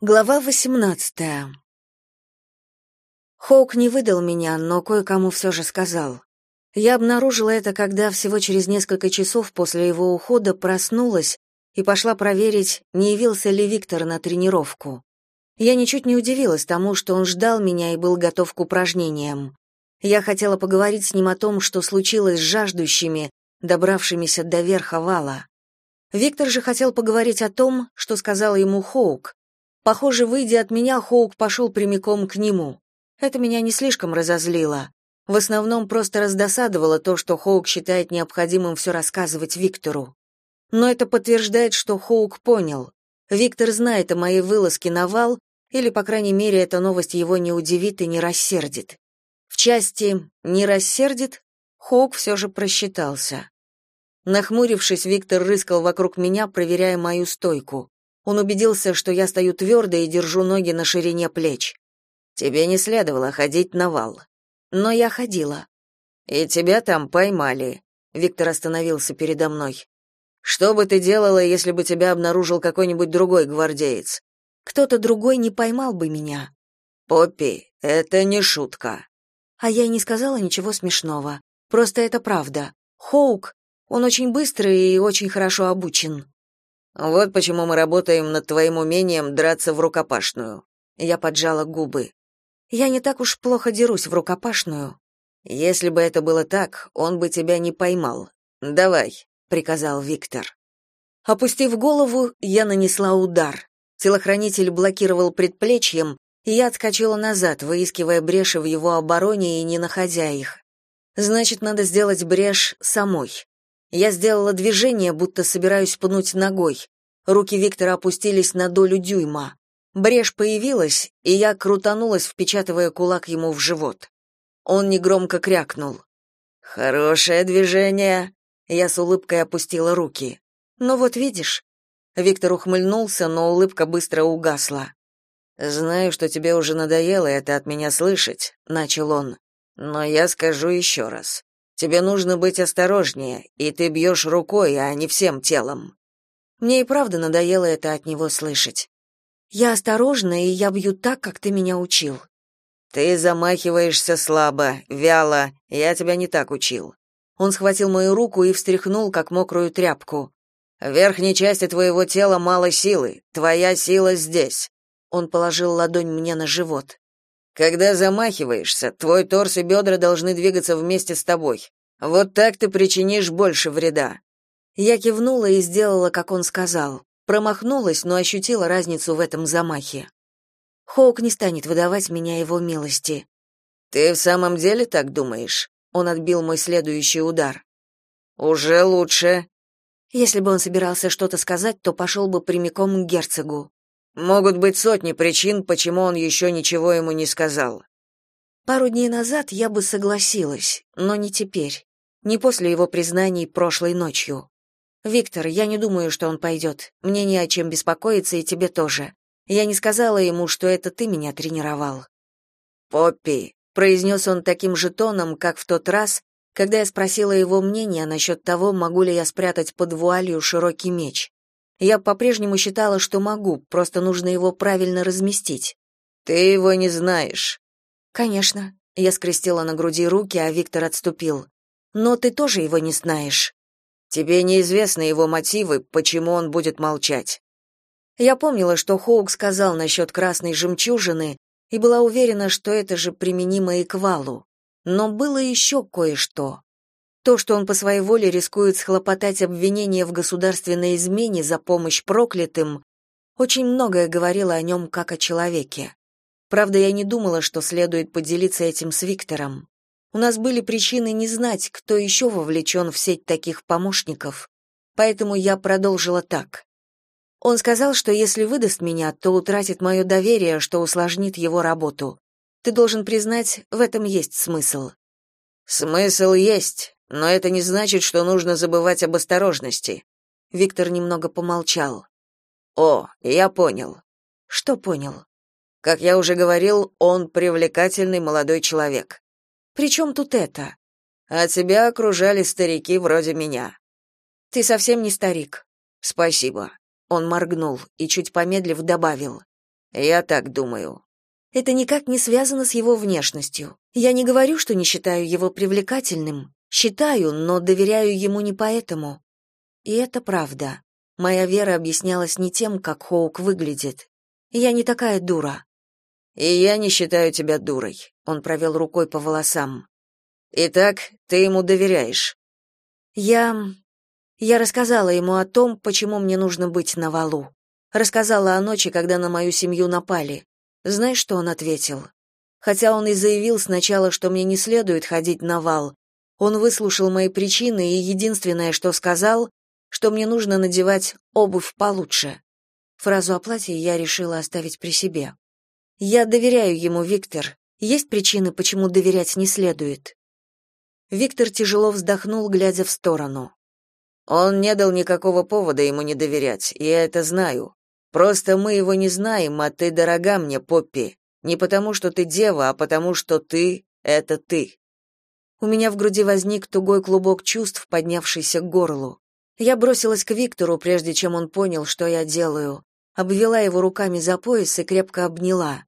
Глава 18. Хоук не выдал меня, но кое-кому все же сказал. Я обнаружила это, когда всего через несколько часов после его ухода проснулась и пошла проверить, не явился ли Виктор на тренировку. Я ничуть не удивилась тому, что он ждал меня и был готов к упражнениям. Я хотела поговорить с ним о том, что случилось с жаждущими, добравшимися до верха вала. Виктор же хотел поговорить о том, что сказал ему Хоук, Похоже, выйдя от меня, Хоук пошел прямиком к нему. Это меня не слишком разозлило. В основном просто раздосадовало то, что Хоук считает необходимым все рассказывать Виктору. Но это подтверждает, что Хоук понял. Виктор знает о моей вылазке на вал, или, по крайней мере, эта новость его не удивит и не рассердит. В части «не рассердит» Хоук все же просчитался. Нахмурившись, Виктор рыскал вокруг меня, проверяя мою стойку. Он убедился, что я стою твердо и держу ноги на ширине плеч. Тебе не следовало ходить на вал. Но я ходила. И тебя там поймали. Виктор остановился передо мной. Что бы ты делала, если бы тебя обнаружил какой-нибудь другой гвардеец? Кто-то другой не поймал бы меня. Поппи, это не шутка. А я и не сказала ничего смешного. Просто это правда. Хоук, он очень быстрый и очень хорошо обучен. Вот почему мы работаем над твоим умением драться в рукопашную. Я поджала губы. Я не так уж плохо дерусь в рукопашную. Если бы это было так, он бы тебя не поймал. Давай, приказал Виктор. Опустив голову, я нанесла удар. Телохранитель блокировал предплечьем, и я отскочила назад, выискивая бреши в его обороне и не находя их. Значит, надо сделать брешь самой. Я сделала движение, будто собираюсь пнуть ногой. Руки Виктора опустились на долю дюйма. Брешь появилась, и я крутанулась, впечатывая кулак ему в живот. Он негромко крякнул. «Хорошее движение!» Я с улыбкой опустила руки. «Ну вот видишь». Виктор ухмыльнулся, но улыбка быстро угасла. «Знаю, что тебе уже надоело это от меня слышать», — начал он. «Но я скажу еще раз. Тебе нужно быть осторожнее, и ты бьешь рукой, а не всем телом. Мне и правда надоело это от него слышать. Я осторожна, и я бью так, как ты меня учил. Ты замахиваешься слабо, вяло. Я тебя не так учил. Он схватил мою руку и встряхнул, как мокрую тряпку. В верхней части твоего тела мало силы. Твоя сила здесь. Он положил ладонь мне на живот. Когда замахиваешься, твой торс и бедра должны двигаться вместе с тобой. Вот так ты причинишь больше вреда. Я кивнула и сделала, как он сказал. Промахнулась, но ощутила разницу в этом замахе. Хоук не станет выдавать меня его милости. Ты в самом деле так думаешь? Он отбил мой следующий удар. Уже лучше. Если бы он собирался что-то сказать, то пошел бы прямиком к герцогу. Могут быть сотни причин, почему он еще ничего ему не сказал. Пару дней назад я бы согласилась, но не теперь. Не после его признаний прошлой ночью. Виктор, я не думаю, что он пойдет. Мне не о чем беспокоиться, и тебе тоже. Я не сказала ему, что это ты меня тренировал. Поппи, произнес он таким же тоном, как в тот раз, когда я спросила его мнение насчет того, могу ли я спрятать под вуалью широкий меч. Я по-прежнему считала, что могу, просто нужно его правильно разместить. Ты его не знаешь. Конечно. Я скрестила на груди руки, а Виктор отступил. Но ты тоже его не знаешь. Тебе неизвестны его мотивы, почему он будет молчать. Я помнила, что Хоук сказал насчет красной жемчужины, и была уверена, что это же применимо и к валу. Но было еще кое-что. То, что он по своей воле рискует схлопотать обвинение в государственной измене за помощь проклятым, очень многое говорило о нем как о человеке. Правда, я не думала, что следует поделиться этим с Виктором. У нас были причины не знать, кто еще вовлечен в сеть таких помощников, поэтому я продолжила так. Он сказал, что если выдаст меня, то утратит мое доверие, что усложнит его работу. Ты должен признать, в этом есть смысл. Смысл есть, но это не значит, что нужно забывать об осторожности. Виктор немного помолчал. О, я понял. Что понял? Как я уже говорил, он привлекательный молодой человек. Причем тут это? А тебя окружали старики вроде меня. Ты совсем не старик. Спасибо. Он моргнул и чуть помедлив добавил: Я так думаю. Это никак не связано с его внешностью. Я не говорю, что не считаю его привлекательным. Считаю, но доверяю ему не поэтому. И это правда. Моя вера объяснялась не тем, как Хоук выглядит. Я не такая дура. И я не считаю тебя дурой. Он провел рукой по волосам. Итак, ты ему доверяешь? Я я рассказала ему о том, почему мне нужно быть на валу. Рассказала о ночи, когда на мою семью напали. Знаешь, что он ответил? Хотя он и заявил сначала, что мне не следует ходить на вал, он выслушал мои причины и единственное, что сказал, что мне нужно надевать обувь получше. Фразу о платье я решила оставить при себе. Я доверяю ему, Виктор. Есть причины, почему доверять не следует. Виктор тяжело вздохнул, глядя в сторону. Он не дал никакого повода ему не доверять, и я это знаю. Просто мы его не знаем, а ты дорога мне, Поппи. Не потому, что ты дева, а потому, что ты — это ты. У меня в груди возник тугой клубок чувств, поднявшийся к горлу. Я бросилась к Виктору, прежде чем он понял, что я делаю. Обвела его руками за пояс и крепко обняла.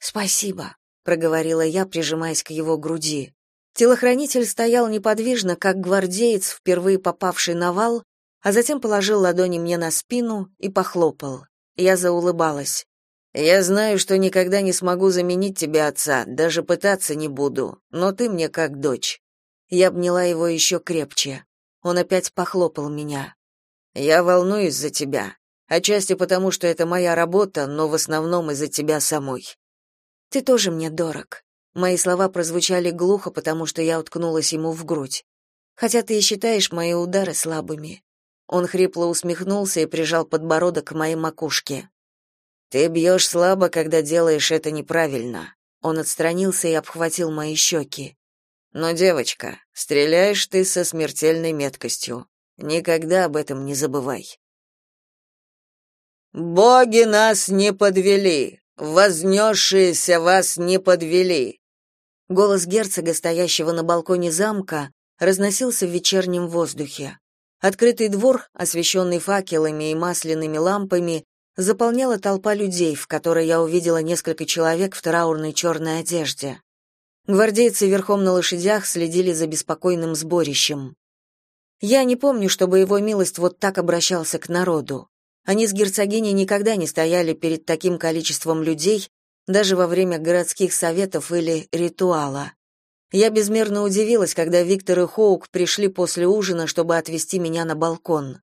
«Спасибо», — проговорила я, прижимаясь к его груди. Телохранитель стоял неподвижно, как гвардеец, впервые попавший на вал, а затем положил ладони мне на спину и похлопал. Я заулыбалась. «Я знаю, что никогда не смогу заменить тебе отца, даже пытаться не буду, но ты мне как дочь». Я обняла его еще крепче. Он опять похлопал меня. «Я волнуюсь за тебя. Отчасти потому, что это моя работа, но в основном из-за тебя самой». «Ты тоже мне дорог», Мои слова прозвучали глухо, потому что я уткнулась ему в грудь. Хотя ты и считаешь мои удары слабыми. Он хрипло усмехнулся и прижал подбородок к моей макушке. Ты бьешь слабо, когда делаешь это неправильно. Он отстранился и обхватил мои щеки. Но, девочка, стреляешь ты со смертельной меткостью. Никогда об этом не забывай. Боги нас не подвели, вознесшиеся вас не подвели. Голос герцога, стоящего на балконе замка, разносился в вечернем воздухе. Открытый двор, освещенный факелами и масляными лампами, заполняла толпа людей, в которой я увидела несколько человек в траурной черной одежде. Гвардейцы верхом на лошадях следили за беспокойным сборищем. Я не помню, чтобы его милость вот так обращался к народу. Они с герцогиней никогда не стояли перед таким количеством людей даже во время городских советов или ритуала. Я безмерно удивилась, когда Виктор и Хоук пришли после ужина, чтобы отвезти меня на балкон.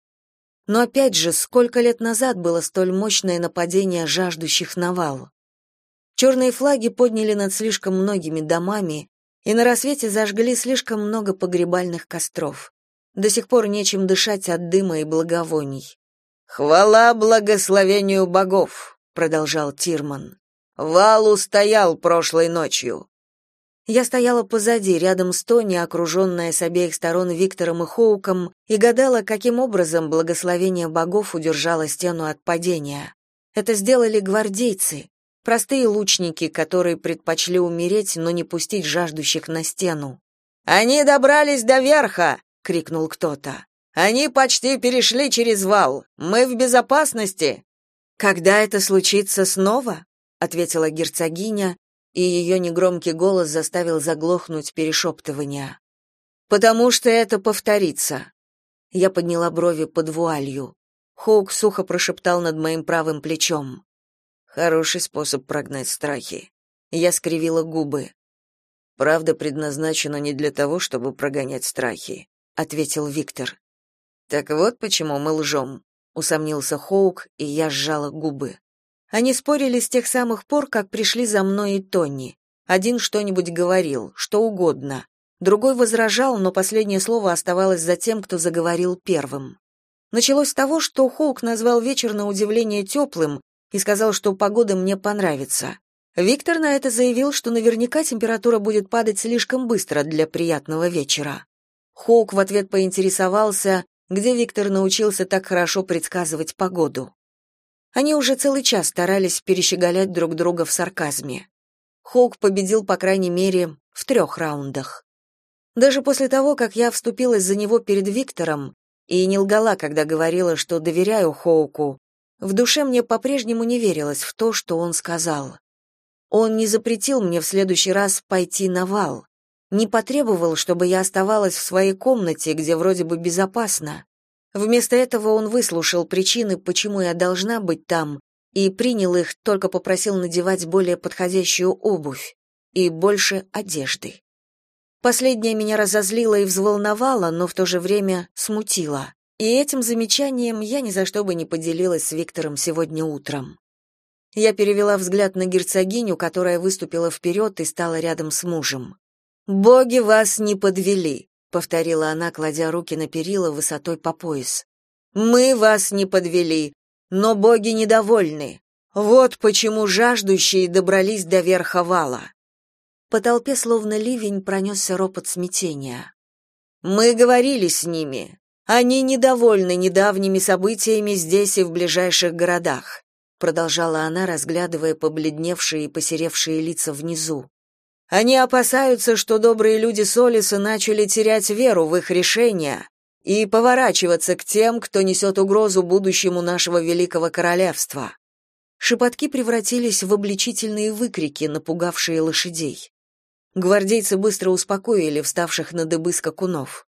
Но опять же, сколько лет назад было столь мощное нападение жаждущих навал? Черные флаги подняли над слишком многими домами, и на рассвете зажгли слишком много погребальных костров. До сих пор нечем дышать от дыма и благовоний. «Хвала благословению богов», — продолжал Тирман. Вал устоял прошлой ночью. Я стояла позади, рядом с Тони, окруженная с обеих сторон Виктором и Хоуком, и гадала, каким образом благословение богов удержало стену от падения. Это сделали гвардейцы, простые лучники, которые предпочли умереть, но не пустить жаждущих на стену. «Они добрались до верха!» — крикнул кто-то. «Они почти перешли через вал. Мы в безопасности!» «Когда это случится снова?» ответила герцогиня, и ее негромкий голос заставил заглохнуть перешептывания. Потому что это повторится. Я подняла брови под вуалью. Хоук сухо прошептал над моим правым плечом. Хороший способ прогнать страхи. Я скривила губы. Правда предназначена не для того, чтобы прогонять страхи, ответил Виктор. Так вот почему мы лжем», — усомнился Хоук, и я сжала губы. Они спорили с тех самых пор, как пришли за мной и Тони. Один что-нибудь говорил, что угодно. Другой возражал, но последнее слово оставалось за тем, кто заговорил первым. Началось с того, что Хоук назвал вечер на удивление теплым и сказал, что погода мне понравится. Виктор на это заявил, что наверняка температура будет падать слишком быстро для приятного вечера. Хоук в ответ поинтересовался, где Виктор научился так хорошо предсказывать погоду. Они уже целый час старались перещеголять друг друга в сарказме. Хоук победил, по крайней мере, в трех раундах. Даже после того, как я вступилась за него перед Виктором и не лгала, когда говорила, что доверяю Хоуку, В душе мне по-прежнему не верилось в то, что он сказал. Он не запретил мне в следующий раз пойти на вал, не потребовал, чтобы я оставалась в своей комнате, где вроде бы безопасно. Вместо этого он выслушал причины, почему я должна быть там, и принял их, только попросил надевать более подходящую обувь и больше одежды. Последнее меня разозлило и взволновало, но в то же время смутило. И этим замечанием я ни за что бы не поделилась с Виктором сегодня утром. Я перевела взгляд на герцогиню, которая выступила вперед и стала рядом с мужем. «Боги вас не подвели», — повторила она, кладя руки на перила высотой по пояс. «Мы вас не подвели, но боги недовольны. Вот почему жаждущие добрались до верха вала». По толпе словно ливень пронесся ропот смятения. «Мы говорили с ними. Они недовольны недавними событиями здесь и в ближайших городах», продолжала она, разглядывая побледневшие и посеревшие лица внизу. «Они опасаются, что добрые люди Солиса начали терять веру в их решения и поворачиваться к тем, кто несет угрозу будущему нашего великого королевства». Шепотки превратились в обличительные выкрики, напугавшие лошадей. Гвардейцы быстро успокоили вставших на дыбы скакунов.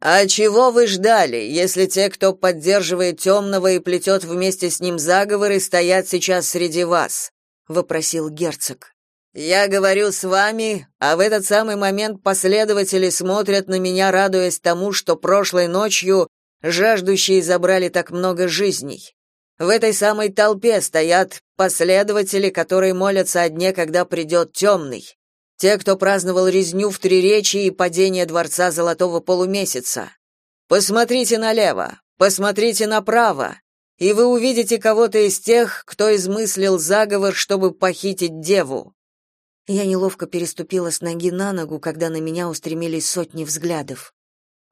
«А чего вы ждали, если те, кто поддерживает темного и плетет вместе с ним заговоры, стоят сейчас среди вас?» — вопросил герцог. «Я говорю с вами, а в этот самый момент последователи смотрят на меня, радуясь тому, что прошлой ночью жаждущие забрали так много жизней. В этой самой толпе стоят последователи, которые молятся о дне, когда придет темный. Те, кто праздновал резню в Триречии и падение дворца Золотого полумесяца. Посмотрите налево, посмотрите направо, и вы увидите кого-то из тех, кто измыслил заговор, чтобы похитить деву. Я неловко переступила с ноги на ногу, когда на меня устремились сотни взглядов.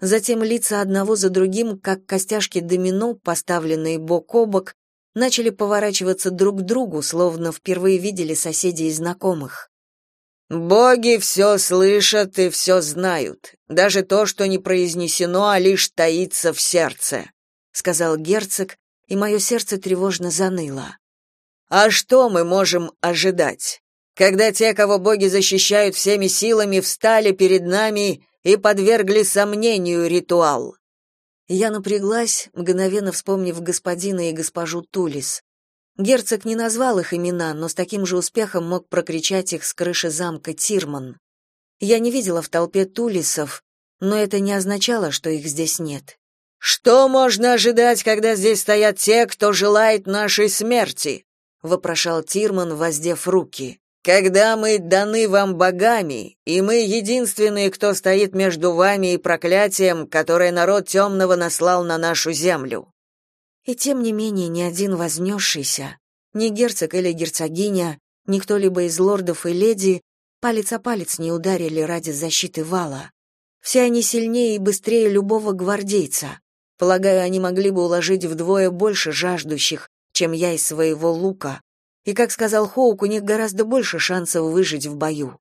Затем лица одного за другим, как костяшки домино, поставленные бок о бок, начали поворачиваться друг к другу, словно впервые видели соседей и знакомых. Боги все слышат и все знают, даже то, что не произнесено, а лишь таится в сердце, сказал герцог, и мое сердце тревожно заныло. А что мы можем ожидать? Когда те, кого боги защищают всеми силами, встали перед нами и подвергли сомнению ритуал. Я напряглась, мгновенно вспомнив господина и госпожу Тулис. Герцог не назвал их имена, но с таким же успехом мог прокричать их с крыши замка Тирман. Я не видела в толпе тулисов, но это не означало, что их здесь нет. Что можно ожидать, когда здесь стоят те, кто желает нашей смерти? вопрошал Тирман, воздев руки. Когда мы даны вам богами, и мы единственные, кто стоит между вами и проклятием, которое народ темного наслал на нашу землю. И тем не менее ни один вознесшийся, ни герцог или герцогиня, ни кто-либо из лордов и леди палец о палец не ударили ради защиты вала. Все они сильнее и быстрее любого гвардейца. Полагаю, они могли бы уложить вдвое больше жаждущих, чем я из своего лука. И, как сказал Хоук, у них гораздо больше шансов выжить в бою.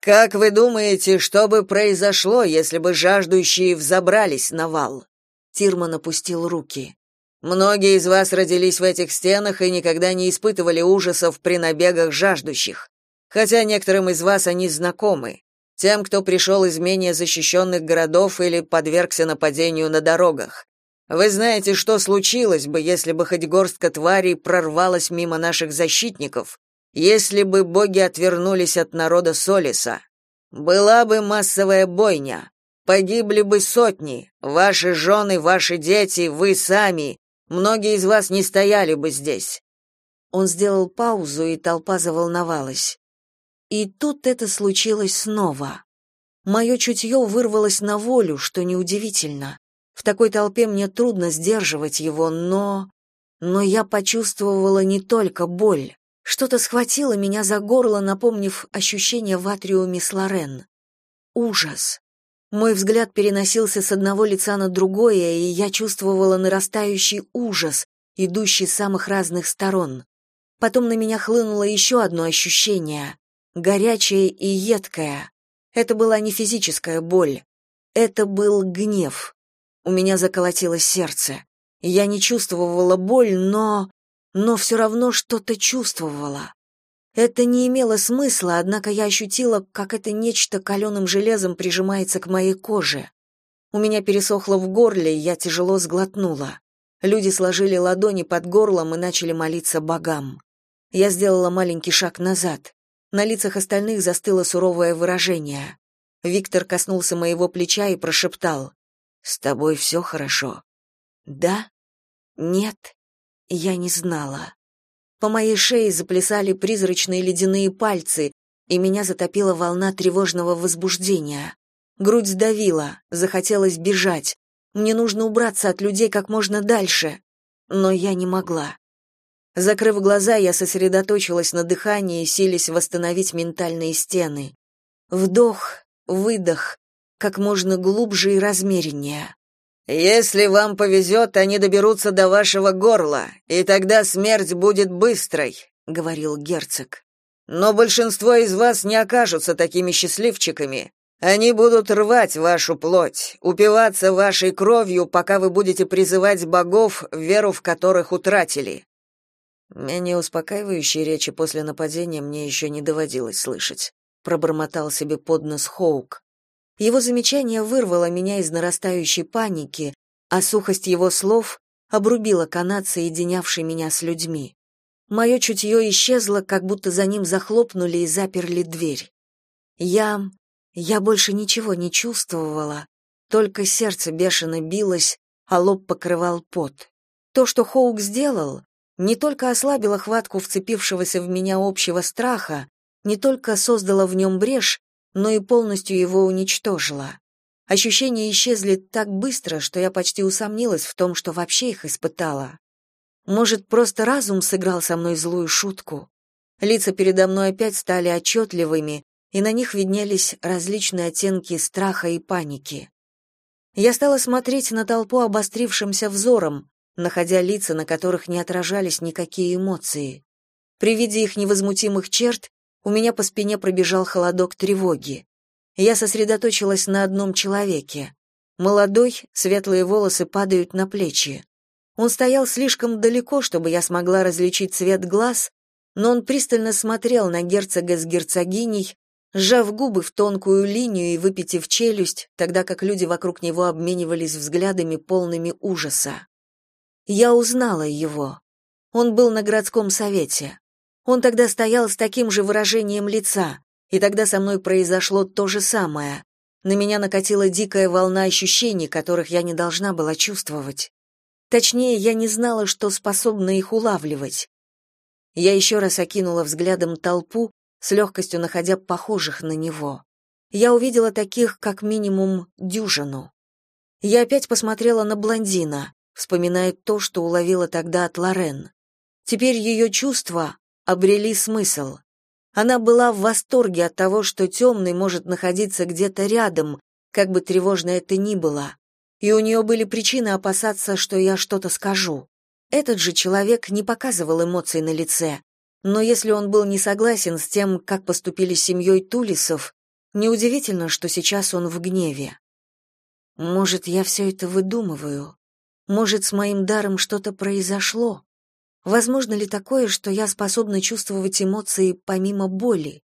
Как вы думаете, что бы произошло, если бы жаждущие взобрались на вал? Тирман опустил руки. Многие из вас родились в этих стенах и никогда не испытывали ужасов при набегах жаждущих, хотя некоторым из вас они знакомы. Тем, кто пришел из менее защищенных городов или подвергся нападению на дорогах. Вы знаете, что случилось бы, если бы хоть горстка тварей прорвалась мимо наших защитников, если бы боги отвернулись от народа Солиса. Была бы массовая бойня, погибли бы сотни, ваши жены, ваши дети, вы сами, Многие из вас не стояли бы здесь. Он сделал паузу, и толпа заволновалась. И тут это случилось снова. Мое чутье вырвалось на волю, что неудивительно. В такой толпе мне трудно сдерживать его, но... Но я почувствовала не только боль. Что-то схватило меня за горло, напомнив ощущение в атриуме Слорен. Ужас. Мой взгляд переносился с одного лица на другое, и я чувствовала нарастающий ужас, идущий с самых разных сторон. Потом на меня хлынуло еще одно ощущение, горячее и едкое. Это была не физическая боль, это был гнев. У меня заколотилось сердце. Я не чувствовала боль, но... но все равно что-то чувствовала. Это не имело смысла, однако я ощутила, как это нечто каленым железом прижимается к моей коже. У меня пересохло в горле, и я тяжело сглотнула. Люди сложили ладони под горлом и начали молиться богам. Я сделала маленький шаг назад. На лицах остальных застыло суровое выражение. Виктор коснулся моего плеча и прошептал: "С тобой все хорошо?" "Да? Нет, я не знала". По моей шее заплясали призрачные ледяные пальцы, и меня затопила волна тревожного возбуждения. Грудь сдавила, захотелось бежать. Мне нужно убраться от людей как можно дальше, но я не могла. Закрыв глаза, я сосредоточилась на дыхании, силясь восстановить ментальные стены. Вдох, выдох, как можно глубже и размереннее. Если вам повезет, они доберутся до вашего горла, и тогда смерть будет быстрой, говорил герцог. Но большинство из вас не окажутся такими счастливчиками. Они будут рвать вашу плоть, упиваться вашей кровью, пока вы будете призывать богов, веру в которых утратили. Менее успокаивающие речи после нападения мне еще не доводилось слышать, пробормотал себе под нос Хоук. Его замечание вырвало меня из нарастающей паники, а сухость его слов обрубила канат, соединявший меня с людьми. Мое чутье исчезло, как будто за ним захлопнули и заперли дверь. Я... я больше ничего не чувствовала, только сердце бешено билось, а лоб покрывал пот. То, что Хоук сделал, не только ослабило хватку вцепившегося в меня общего страха, не только создало в нем брешь, но и полностью его уничтожила. Ощущения исчезли так быстро, что я почти усомнилась в том, что вообще их испытала. Может, просто разум сыграл со мной злую шутку? Лица передо мной опять стали отчетливыми, и на них виднелись различные оттенки страха и паники. Я стала смотреть на толпу обострившимся взором, находя лица, на которых не отражались никакие эмоции. При виде их невозмутимых черт у меня по спине пробежал холодок тревоги. Я сосредоточилась на одном человеке. Молодой, светлые волосы падают на плечи. Он стоял слишком далеко, чтобы я смогла различить цвет глаз, но он пристально смотрел на герцога с герцогиней, сжав губы в тонкую линию и выпитив челюсть, тогда как люди вокруг него обменивались взглядами полными ужаса. Я узнала его. Он был на городском совете. Он тогда стоял с таким же выражением лица, и тогда со мной произошло то же самое. На меня накатила дикая волна ощущений, которых я не должна была чувствовать. Точнее, я не знала, что способна их улавливать. Я еще раз окинула взглядом толпу, с легкостью находя похожих на него. Я увидела таких, как минимум, дюжину. Я опять посмотрела на блондина, вспоминая то, что уловила тогда от Лорен. Теперь ее чувства обрели смысл. Она была в восторге от того, что темный может находиться где-то рядом, как бы тревожно это ни было. И у нее были причины опасаться, что я что-то скажу. Этот же человек не показывал эмоций на лице, но если он был не согласен с тем, как поступили с семьей Тулисов, неудивительно, что сейчас он в гневе. Может, я все это выдумываю? Может, с моим даром что-то произошло? Возможно ли такое, что я способна чувствовать эмоции помимо боли?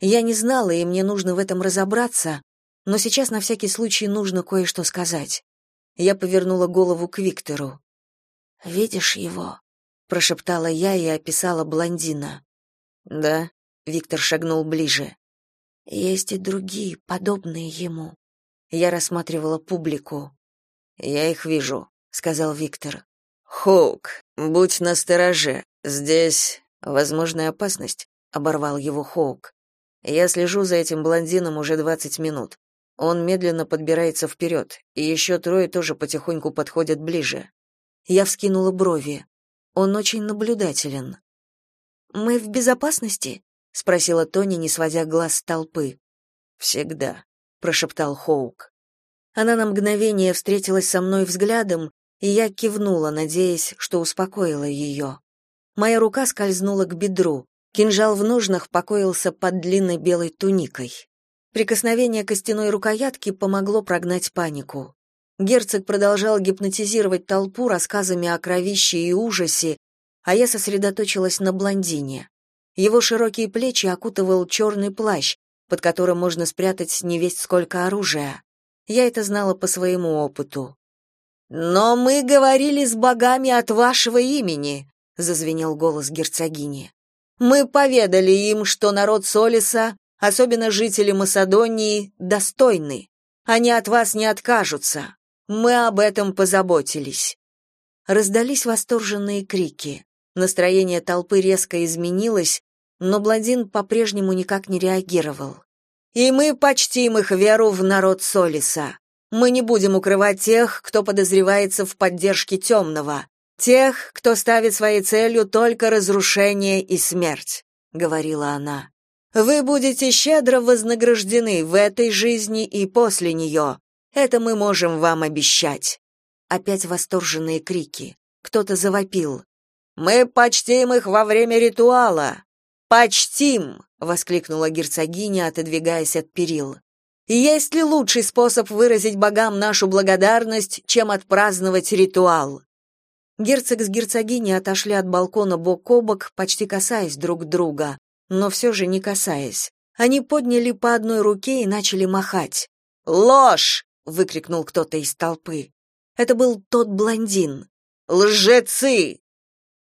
Я не знала, и мне нужно в этом разобраться, но сейчас на всякий случай нужно кое-что сказать. Я повернула голову к Виктору. «Видишь его?» — прошептала я и описала блондина. «Да», — Виктор шагнул ближе. «Есть и другие, подобные ему». Я рассматривала публику. «Я их вижу», — сказал Виктор. «Хоук, будь настороже. Здесь возможная опасность», — оборвал его Хоук. «Я слежу за этим блондином уже двадцать минут. Он медленно подбирается вперед, и еще трое тоже потихоньку подходят ближе». Я вскинула брови. Он очень наблюдателен. «Мы в безопасности?» — спросила Тони, не сводя глаз с толпы. «Всегда», — прошептал Хоук. Она на мгновение встретилась со мной взглядом, и я кивнула, надеясь, что успокоила ее. Моя рука скользнула к бедру. Кинжал в ножнах покоился под длинной белой туникой. Прикосновение костяной рукоятки помогло прогнать панику. Герцог продолжал гипнотизировать толпу рассказами о кровище и ужасе, а я сосредоточилась на блондине. Его широкие плечи окутывал черный плащ, под которым можно спрятать невесть сколько оружия. Я это знала по своему опыту. «Но мы говорили с богами от вашего имени», — зазвенел голос герцогини. «Мы поведали им, что народ Солиса, особенно жители Масадонии, достойны. Они от вас не откажутся. Мы об этом позаботились». Раздались восторженные крики. Настроение толпы резко изменилось, но блондин по-прежнему никак не реагировал. «И мы почтим их веру в народ Солиса. Мы не будем укрывать тех, кто подозревается в поддержке темного, тех, кто ставит своей целью только разрушение и смерть», — говорила она. «Вы будете щедро вознаграждены в этой жизни и после нее. Это мы можем вам обещать». Опять восторженные крики. Кто-то завопил. Мы почтим их во время ритуала. Почтим, воскликнула герцогиня, отодвигаясь от перил. Есть ли лучший способ выразить богам нашу благодарность, чем отпраздновать ритуал? Герцог с герцогиней отошли от балкона бок о бок, почти касаясь друг друга, но все же не касаясь. Они подняли по одной руке и начали махать. «Ложь!» — выкрикнул кто-то из толпы. Это был тот блондин. «Лжецы!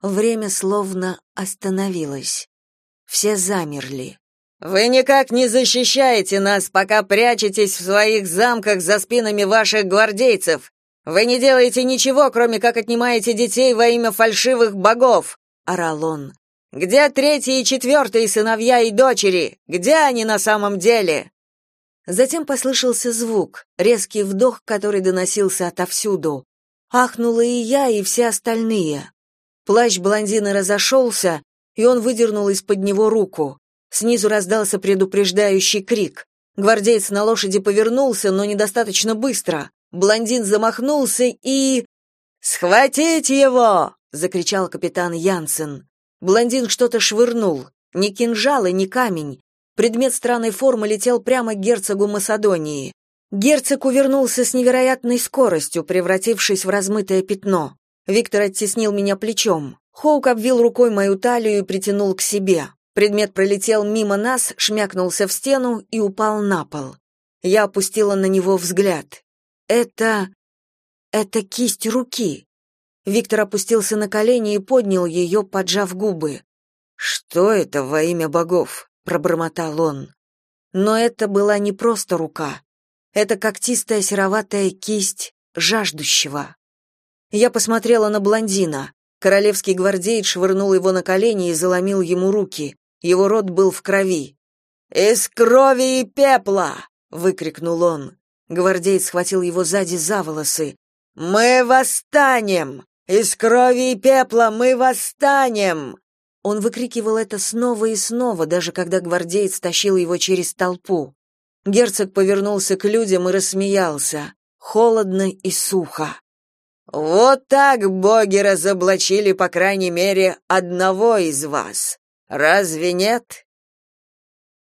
Время словно остановилось. Все замерли. Вы никак не защищаете нас, пока прячетесь в своих замках за спинами ваших гвардейцев. Вы не делаете ничего, кроме как отнимаете детей во имя фальшивых богов, орал он. Где третий и четвертый сыновья и дочери? Где они на самом деле? Затем послышался звук, резкий вдох, который доносился отовсюду. Ахнула и я, и все остальные. Плащ блондина разошелся, и он выдернул из-под него руку. Снизу раздался предупреждающий крик. Гвардеец на лошади повернулся, но недостаточно быстро. Блондин замахнулся и... «Схватить его!» — закричал капитан Янсен. Блондин что-то швырнул. Ни кинжал и ни камень. Предмет странной формы летел прямо к герцогу Масадонии. Герцог увернулся с невероятной скоростью, превратившись в размытое пятно. Виктор оттеснил меня плечом. Хоук обвил рукой мою талию и притянул к себе. Предмет пролетел мимо нас, шмякнулся в стену и упал на пол. Я опустила на него взгляд. Это... это кисть руки. Виктор опустился на колени и поднял ее, поджав губы. «Что это во имя богов?» — пробормотал он. Но это была не просто рука. Это когтистая сероватая кисть жаждущего. Я посмотрела на блондина. Королевский гвардеец швырнул его на колени и заломил ему руки. Его рот был в крови. «Из крови и пепла!» — выкрикнул он. Гвардеец схватил его сзади за волосы. «Мы восстанем! Из крови и пепла мы восстанем!» Он выкрикивал это снова и снова, даже когда гвардеец тащил его через толпу. Герцог повернулся к людям и рассмеялся, холодно и сухо. Вот так боги разоблачили, по крайней мере, одного из вас. Разве нет?